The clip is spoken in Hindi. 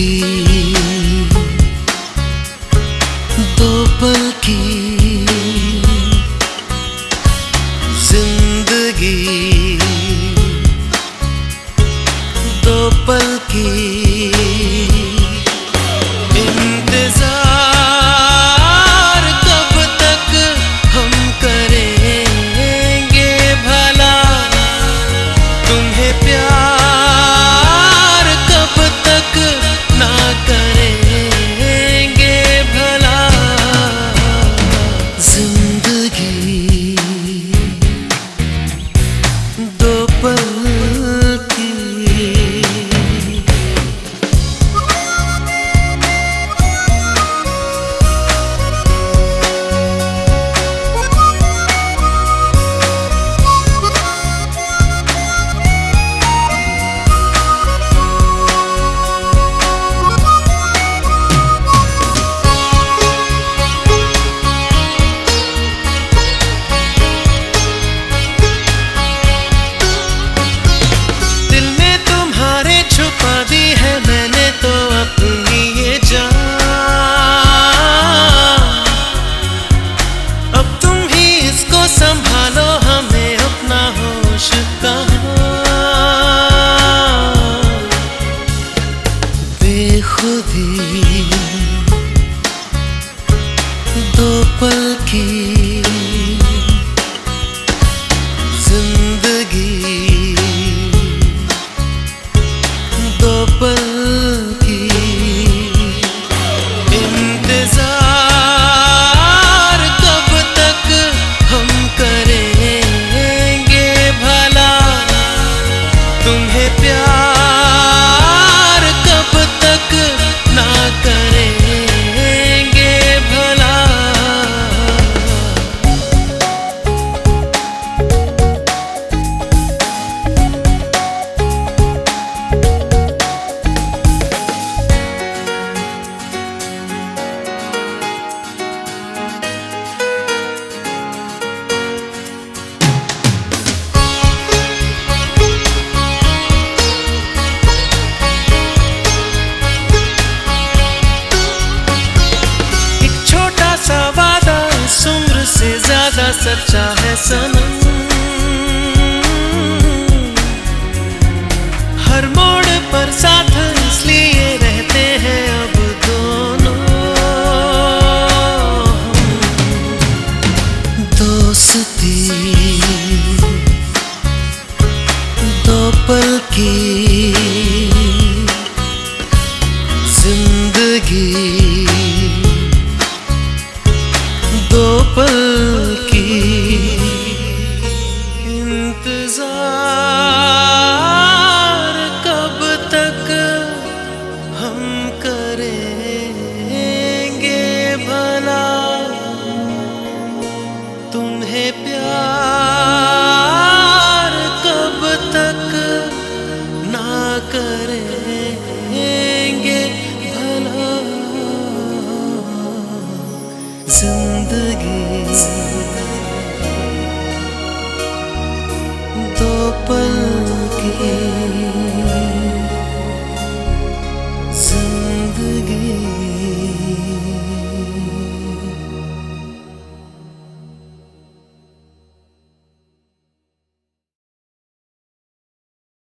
की दो पल की ज़िंदगी दो पल की दो पल की तुम्हें प्यार। सच्चा है सनम। हर मोड़ पर साथ इसलिए रहते हैं अब दोनों। दोस्ती, दो पल की ज़िंदगी। ज़िंदगी।